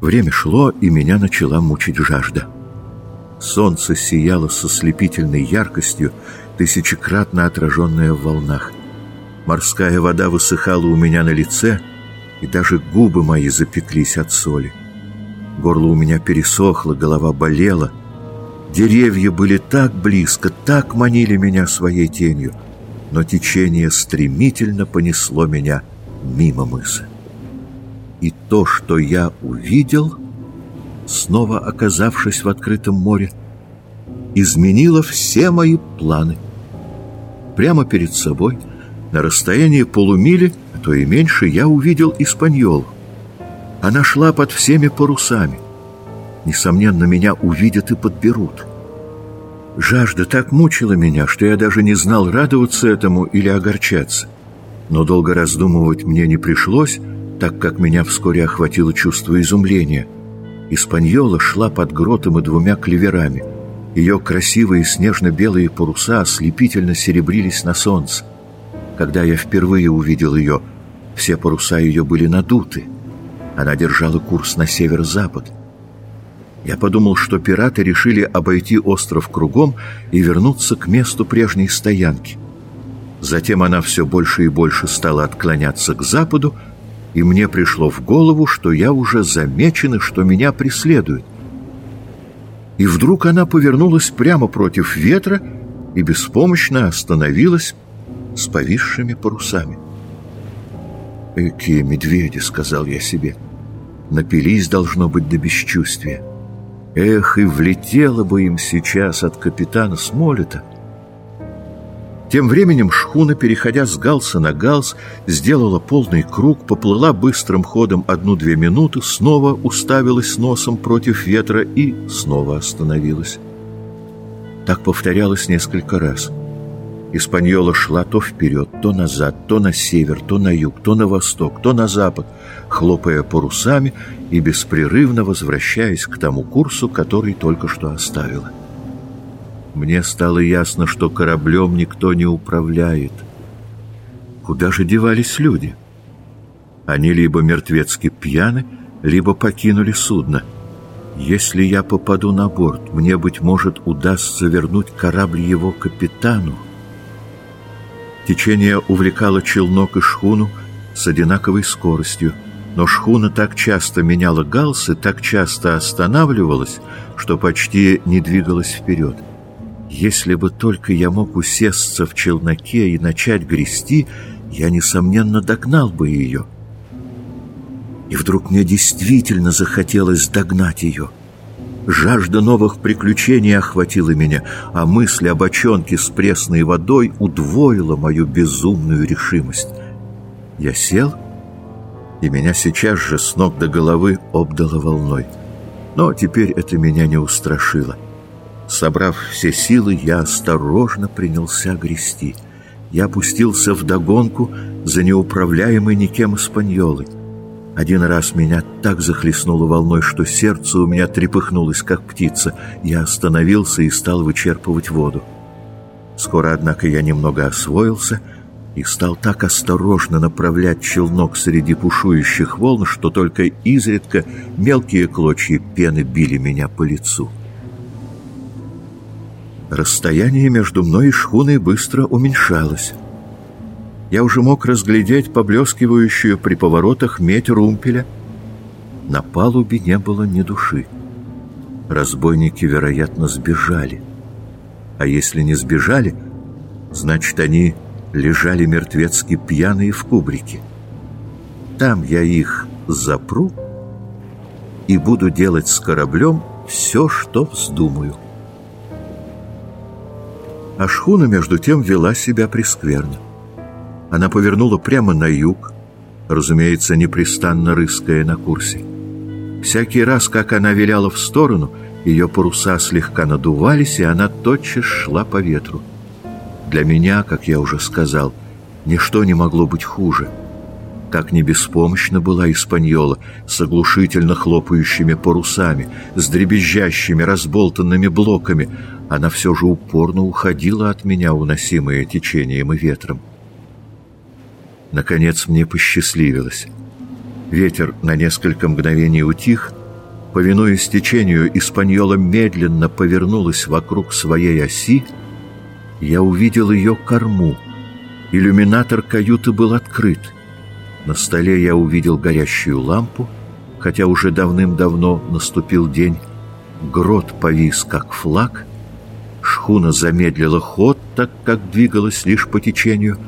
Время шло, и меня начала мучить жажда. Солнце сияло со слепительной яркостью, тысячекратно отраженное в волнах. Морская вода высыхала у меня на лице, и даже губы мои запеклись от соли. Горло у меня пересохло, голова болела. Деревья были так близко, так манили меня своей тенью, но течение стремительно понесло меня мимо мыса. И то, что я увидел, снова оказавшись в открытом море, изменило все мои планы. Прямо перед собой, на расстоянии полумили, а то и меньше, я увидел Испаньолу. Она шла под всеми парусами. Несомненно, меня увидят и подберут. Жажда так мучила меня, что я даже не знал, радоваться этому или огорчаться. Но долго раздумывать мне не пришлось, так как меня вскоре охватило чувство изумления. Испаньола шла под гротом и двумя клеверами. Ее красивые снежно-белые паруса ослепительно серебрились на солнце. Когда я впервые увидел ее, все паруса ее были надуты. Она держала курс на северо-запад. Я подумал, что пираты решили обойти остров кругом и вернуться к месту прежней стоянки. Затем она все больше и больше стала отклоняться к западу, и мне пришло в голову, что я уже замечен и что меня преследуют. И вдруг она повернулась прямо против ветра и беспомощно остановилась с повисшими парусами. «Экие медведи», — сказал я себе, — «напились, должно быть, до бесчувствия. Эх, и влетело бы им сейчас от капитана Смолета». Тем временем шхуна, переходя с галса на галс, сделала полный круг, поплыла быстрым ходом одну-две минуты, снова уставилась носом против ветра и снова остановилась. Так повторялось несколько раз. Испаньола шла то вперед, то назад, то на север, то на юг, то на восток, то на запад, хлопая парусами и беспрерывно возвращаясь к тому курсу, который только что оставила. Мне стало ясно, что кораблем никто не управляет. Куда же девались люди? Они либо мертвецки пьяны, либо покинули судно. Если я попаду на борт, мне, быть может, удастся вернуть корабль его капитану. Течение увлекало челнок и шхуну с одинаковой скоростью, но шхуна так часто меняла галсы, так часто останавливалась, что почти не двигалась вперед. Если бы только я мог усесться в челноке и начать грести, я, несомненно, догнал бы ее. И вдруг мне действительно захотелось догнать ее. Жажда новых приключений охватила меня, а мысль об бочонке с пресной водой удвоила мою безумную решимость. Я сел, и меня сейчас же с ног до головы обдало волной. Но теперь это меня не устрашило. Собрав все силы, я осторожно принялся грести. Я опустился в догонку за неуправляемой никем испаньолой. Один раз меня так захлестнуло волной, что сердце у меня трепыхнулось, как птица. Я остановился и стал вычерпывать воду. Скоро, однако, я немного освоился и стал так осторожно направлять челнок среди пушующих волн, что только изредка мелкие клочья пены били меня по лицу. Расстояние между мной и шхуной быстро уменьшалось. Я уже мог разглядеть поблескивающую при поворотах медь румпеля. На палубе не было ни души. Разбойники, вероятно, сбежали. А если не сбежали, значит, они лежали мертвецки пьяные в кубрике. Там я их запру и буду делать с кораблем все, что вздумаю а шхуна, между тем, вела себя прескверно. Она повернула прямо на юг, разумеется, непрестанно рыская на курсе. Всякий раз, как она виляла в сторону, ее паруса слегка надувались, и она тотчас шла по ветру. Для меня, как я уже сказал, ничто не могло быть хуже — как не беспомощна была Испаньола с оглушительно хлопающими парусами, с дребезжащими разболтанными блоками. Она все же упорно уходила от меня, уносимая течением и ветром. Наконец мне посчастливилось. Ветер на несколько мгновений утих, Повинуясь течению, Испаньола медленно повернулась вокруг своей оси. Я увидел ее корму. Иллюминатор каюты был открыт. На столе я увидел горящую лампу, хотя уже давным-давно наступил день. Грот повис, как флаг. Шхуна замедлила ход, так как двигалась лишь по течению.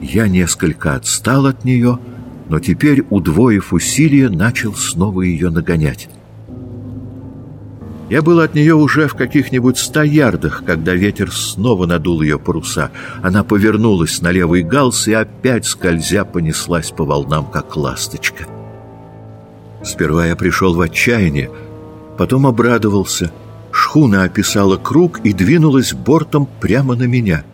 Я несколько отстал от нее, но теперь, удвоив усилия, начал снова ее нагонять. Я был от нее уже в каких-нибудь ста ярдах, когда ветер снова надул ее паруса. Она повернулась на левый галс и опять, скользя, понеслась по волнам, как ласточка. Сперва я пришел в отчаяние, потом обрадовался. Шхуна описала круг и двинулась бортом прямо на меня.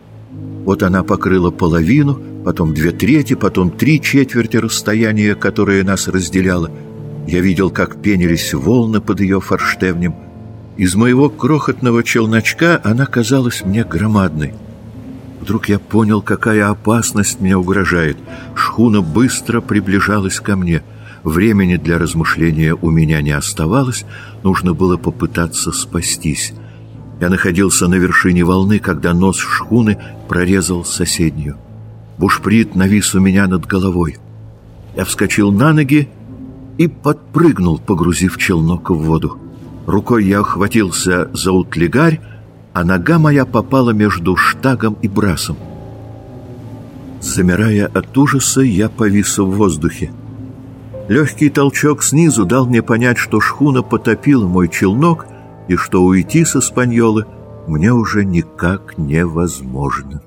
Вот она покрыла половину, потом две трети, потом три четверти расстояния, которое нас разделяло. Я видел, как пенились волны под ее форштевнем — из моего крохотного челночка она казалась мне громадной. Вдруг я понял, какая опасность мне угрожает. Шхуна быстро приближалась ко мне. Времени для размышления у меня не оставалось, нужно было попытаться спастись. Я находился на вершине волны, когда нос шхуны прорезал соседнюю. Бушприт навис у меня над головой. Я вскочил на ноги и подпрыгнул, погрузив челнок в воду. Рукой я охватился за утлигарь, а нога моя попала между штагом и брасом. Замирая от ужаса, я повис в воздухе. Легкий толчок снизу дал мне понять, что шхуна потопила мой челнок и что уйти со Спаньолы мне уже никак невозможно.